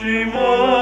寂寞。